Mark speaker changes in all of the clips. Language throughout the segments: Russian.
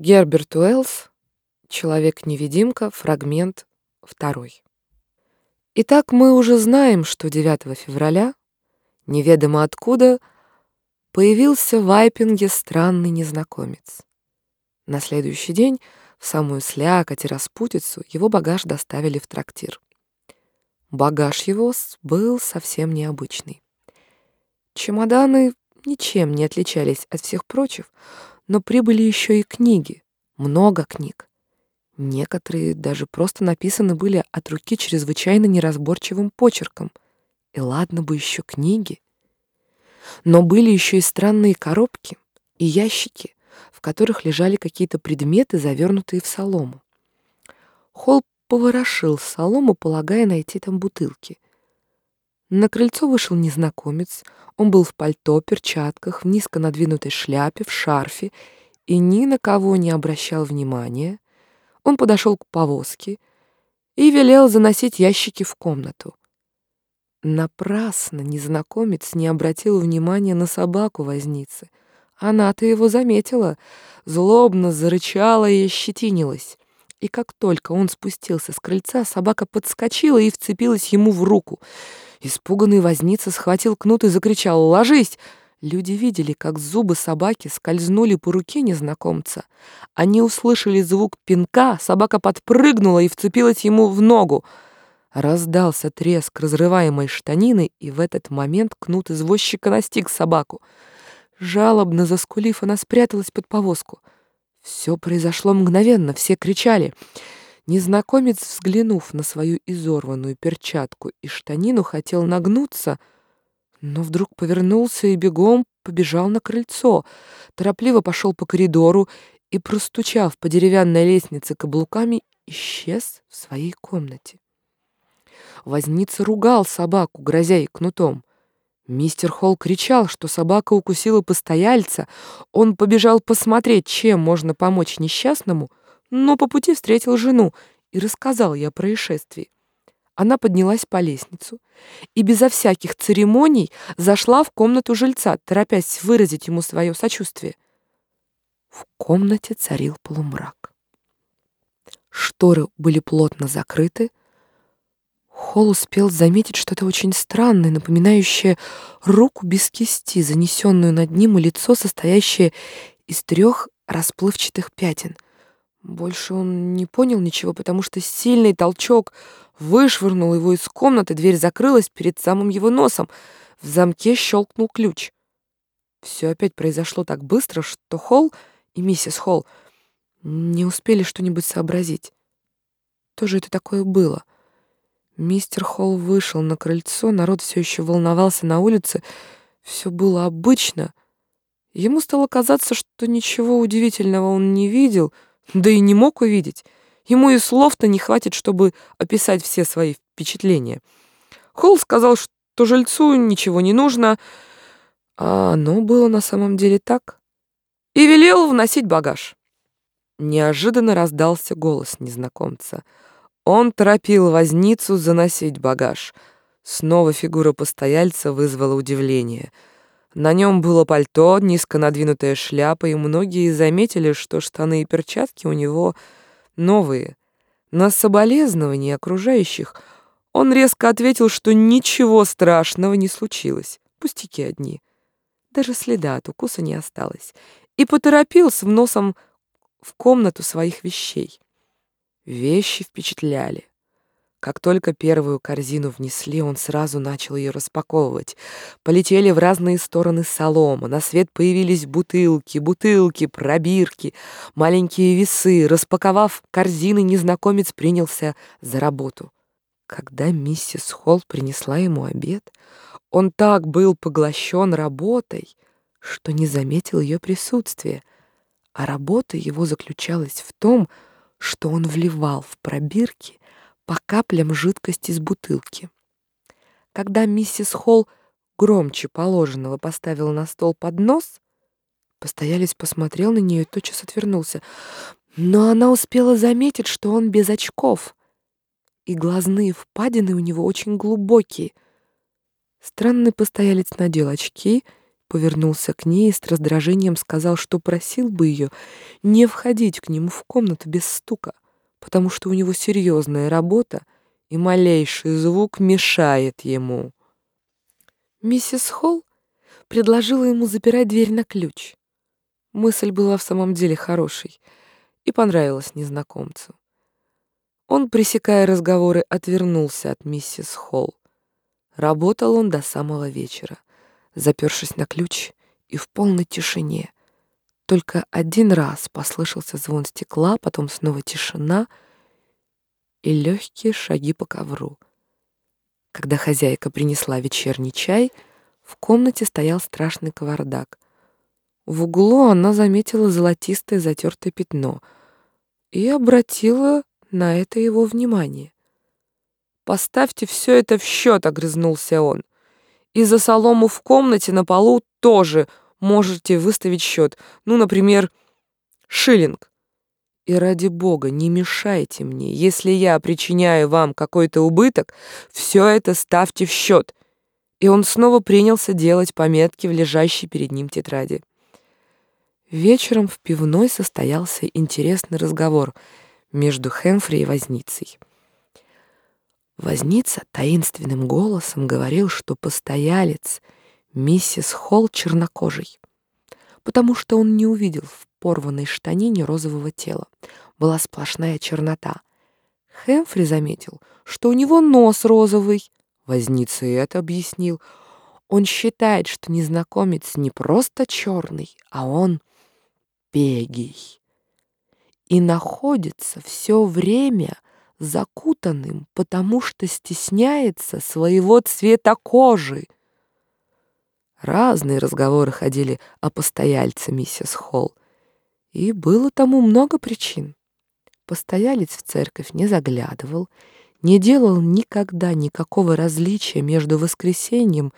Speaker 1: Герберт Уэллс «Человек-невидимка», фрагмент 2. Итак, мы уже знаем, что 9 февраля, неведомо откуда, появился в Айпинге странный незнакомец. На следующий день, в самую слякоть и распутицу, его багаж доставили в трактир. Багаж его был совсем необычный. Чемоданы ничем не отличались от всех прочих, но прибыли еще и книги, много книг. Некоторые даже просто написаны были от руки чрезвычайно неразборчивым почерком. И ладно бы еще книги. Но были еще и странные коробки и ящики, в которых лежали какие-то предметы, завернутые в солому. Холл поворошил солому, полагая найти там бутылки. На крыльцо вышел незнакомец — он был в пальто, перчатках, в низко надвинутой шляпе, в шарфе и ни на кого не обращал внимания. Он подошел к повозке и велел заносить ящики в комнату. Напрасно незнакомец не обратил внимания на собаку возницы. Она-то его заметила, злобно зарычала и ощетинилась. И как только он спустился с крыльца, собака подскочила и вцепилась ему в руку — Испуганный возница схватил кнут и закричал «Ложись!». Люди видели, как зубы собаки скользнули по руке незнакомца. Они услышали звук пинка, собака подпрыгнула и вцепилась ему в ногу. Раздался треск разрываемой штанины, и в этот момент кнут извозчика настиг собаку. Жалобно заскулив, она спряталась под повозку. Все произошло мгновенно, все кричали — Незнакомец, взглянув на свою изорванную перчатку и штанину, хотел нагнуться, но вдруг повернулся и бегом побежал на крыльцо, торопливо пошел по коридору и, простучав по деревянной лестнице каблуками, исчез в своей комнате. Возница ругал собаку, грозя ей кнутом. Мистер Холл кричал, что собака укусила постояльца. Он побежал посмотреть, чем можно помочь несчастному — но по пути встретил жену и рассказал ей о происшествии. Она поднялась по лестницу и безо всяких церемоний зашла в комнату жильца, торопясь выразить ему свое сочувствие. В комнате царил полумрак. Шторы были плотно закрыты. Холл успел заметить что-то очень странное, напоминающее руку без кисти, занесенную над ним, и лицо, состоящее из трех расплывчатых пятен — больше он не понял ничего, потому что сильный толчок вышвырнул его из комнаты, дверь закрылась перед самым его носом. В замке щелкнул ключ. Все опять произошло так быстро, что Холл и миссис Холл не успели что-нибудь сообразить. Что же это такое было? Мистер Холл вышел на крыльцо, народ все еще волновался на улице, все было обычно. Ему стало казаться, что ничего удивительного он не видел — да и не мог увидеть. Ему и слов-то не хватит, чтобы описать все свои впечатления. Холл сказал, что жильцу ничего не нужно, а оно было на самом деле так. И велел вносить багаж. Неожиданно раздался голос незнакомца. Он торопил возницу заносить багаж. Снова фигура постояльца вызвала удивление — на нем было пальто, низко надвинутая шляпа, и многие заметили, что штаны и перчатки у него новые. На соболезнование окружающих он резко ответил, что ничего страшного не случилось, пустяки одни. Даже следа от укуса не осталось. И поторопился в носом в комнату своих вещей. Вещи впечатляли. Как только первую корзину внесли, он сразу начал ее распаковывать. Полетели в разные стороны солома, на свет появились бутылки, бутылки, пробирки, маленькие весы. Распаковав корзины, незнакомец принялся за работу. Когда миссис Холл принесла ему обед, он так был поглощен работой, что не заметил ее присутствия, а работа его заключалась в том, что он вливал в пробирки по каплям жидкости из бутылки. Когда миссис Холл громче положенного поставила на стол поднос, постоялец посмотрел на нее и тотчас отвернулся. Но она успела заметить, что он без очков, и глазные впадины у него очень глубокие. Странный постоялец надел очки повернулся к ней и с раздражением сказал, что просил бы ее не входить к нему в комнату без стука, потому что у него серьезная работа, и малейший звук мешает ему. Миссис Холл предложила ему запирать дверь на ключ. Мысль была в самом деле хорошей и понравилась незнакомцу. Он, пресекая разговоры, отвернулся от миссис Холл. Работал он до самого вечера, запершись на ключ и в полной тишине. Только один раз послышался звон стекла, потом снова тишина и легкие шаги по ковру. Когда хозяйка принесла вечерний чай, в комнате стоял страшный кавардак. В углу она заметила золотистое затертое пятно и обратила на это его внимание. «Поставьте все это в счет», — огрызнулся он. «И за солому в комнате на полу тоже можете выставить счет. Ну, например, шиллинг. И ради бога, не мешайте мне. Если я причиняю вам какой-то убыток, все это ставьте в счет». И он снова принялся делать пометки в лежащей перед ним тетради. Вечером в пивной состоялся интересный разговор — между Хэмфри и Возницей. Возница таинственным голосом говорил, что постоялец миссис Холл чернокожий, потому что он не увидел в порванной штанине розового тела. Была сплошная чернота. Хэмфри заметил, что у него нос розовый. Возница и это объяснил. Он считает, что незнакомец не просто черный, а он пегий и находится все время закутанным, потому что стесняется своего цвета кожи. Разные разговоры ходили о постояльце миссис Холл, и было тому много причин. Постоялец в церковь не заглядывал, не делал никогда никакого различия между воскресеньем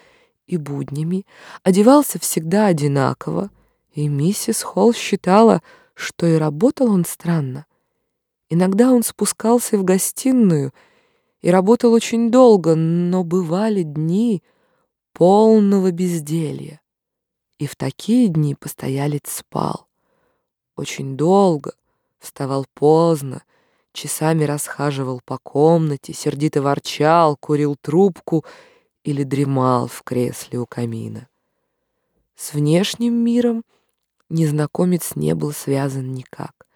Speaker 1: и буднями, одевался всегда одинаково, и миссис Холл считала, что и работал он странно. Иногда он спускался в гостиную и работал очень долго, но бывали дни полного безделья. И в такие дни постоялец спал. Очень долго, вставал поздно, часами расхаживал по комнате, сердито ворчал, курил трубку или дремал в кресле у камина. С внешним миром — незнакомец не был связан никак.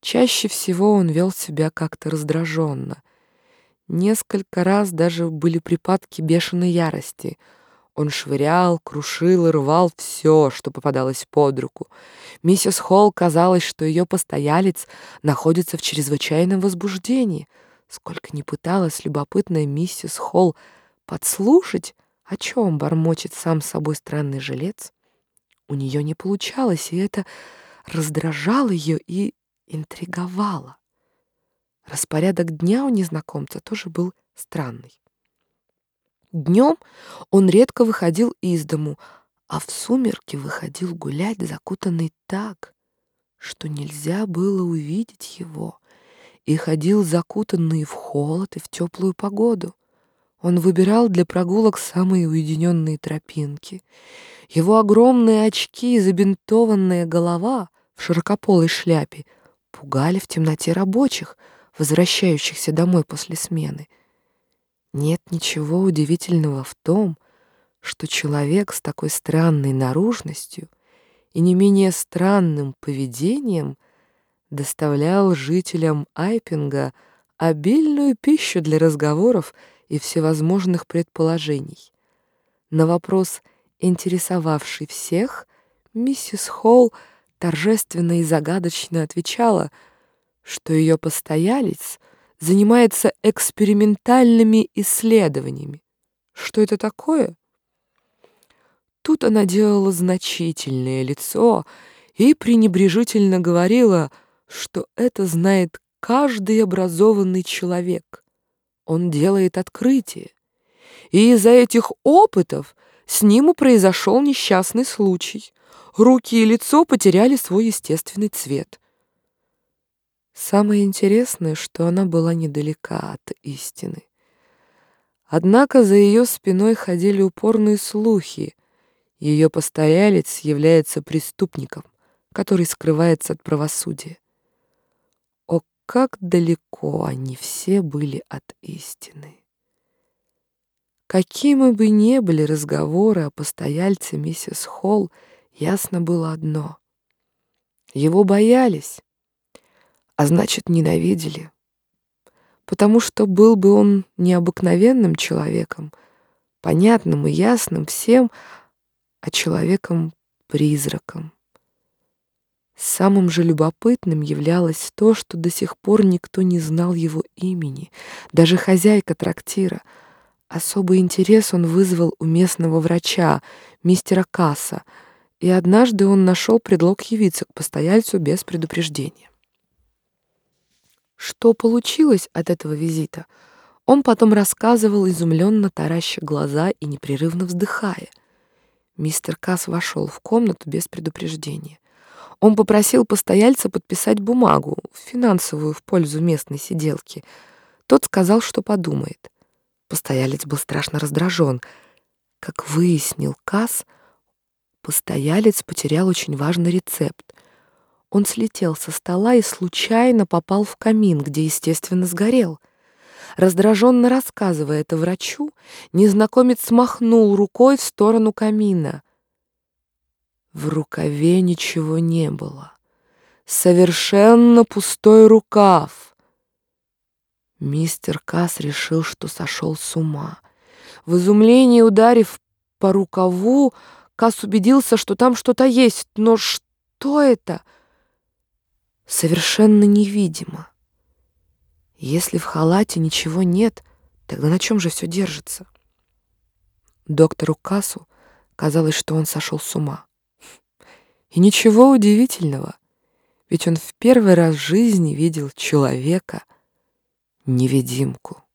Speaker 1: Чаще всего он вел себя как-то раздраженно. Несколько раз даже были припадки бешеной ярости. Он швырял, крушил и рвал все, что попадалось под руку. Миссис Холл казалось, что ее постоялец находится в чрезвычайном возбуждении. Сколько ни пыталась любопытная миссис Холл подслушать, о чем бормочет сам собой странный жилец, у нее не получалось, и это раздражало ее и интриговало. Распорядок дня у незнакомца тоже был странный. Днем он редко выходил из дому, а в сумерки выходил гулять, закутанный так, что нельзя было увидеть его, и ходил закутанный в холод и в теплую погоду. Он выбирал для прогулок самые уединенные тропинки — его огромные очки и забинтованная голова в широкополой шляпе пугали в темноте рабочих, возвращающихся домой после смены. Нет ничего удивительного в том, что человек с такой странной наружностью и не менее странным поведением доставлял жителям Айпинга обильную пищу для разговоров и всевозможных предположений. На вопрос — интересовавший всех, миссис Холл торжественно и загадочно отвечала, что ее постоялец занимается экспериментальными исследованиями. Что это такое? Тут она делала значительное лицо и пренебрежительно говорила, что это знает каждый образованный человек. Он делает открытие. И из-за этих опытов с ним и произошел несчастный случай. Руки и лицо потеряли свой естественный цвет. Самое интересное, что она была недалека от истины. Однако за ее спиной ходили упорные слухи, Ее постоялец является преступником, который скрывается от правосудия. О, как далеко они все были от истины! Какими бы ни были разговоры о постояльце миссис Холл, ясно было одно. Его боялись, а значит, ненавидели. Потому что был бы он необыкновенным человеком, понятным и ясным всем, а человеком-призраком. Самым же любопытным являлось то, что до сих пор никто не знал его имени, даже хозяйка трактира — Особый интерес он вызвал у местного врача, мистера Касса, и однажды он нашел предлог явиться к постояльцу без предупреждения. Что получилось от этого визита, он потом рассказывал, изумленно тараща глаза и непрерывно вздыхая. Мистер Касс вошел в комнату без предупреждения. Он попросил постояльца подписать бумагу, финансовую в пользу местной сиделки. Тот сказал, что подумает. Постоялец был страшно раздражен. Как выяснил Касс, постоялец потерял очень важный рецепт. Он слетел со стола и случайно попал в камин, где, естественно, сгорел. Раздраженно рассказывая это врачу, незнакомец смахнул рукой в сторону камина. В рукаве ничего не было. Совершенно пустой рукав. Мистер Касс решил, что сошел с ума. В изумлении ударив по рукаву, Касс убедился, что там что-то есть. Но что это? Совершенно невидимо. Если в халате ничего нет, тогда на чем же все держится? Доктору Кассу казалось, что он сошел с ума. И ничего удивительного, ведь он в первый раз в жизни видел человека — невидимку.